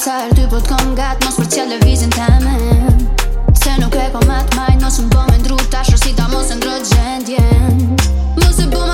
qartësar Ty po t'kom gat mos për qëllë e vizin të me Se nuk e kom matë majnë mos më bom ndru Tashër si ta mos e ndrë gjendjen Mos e bom e ndrë gjendjen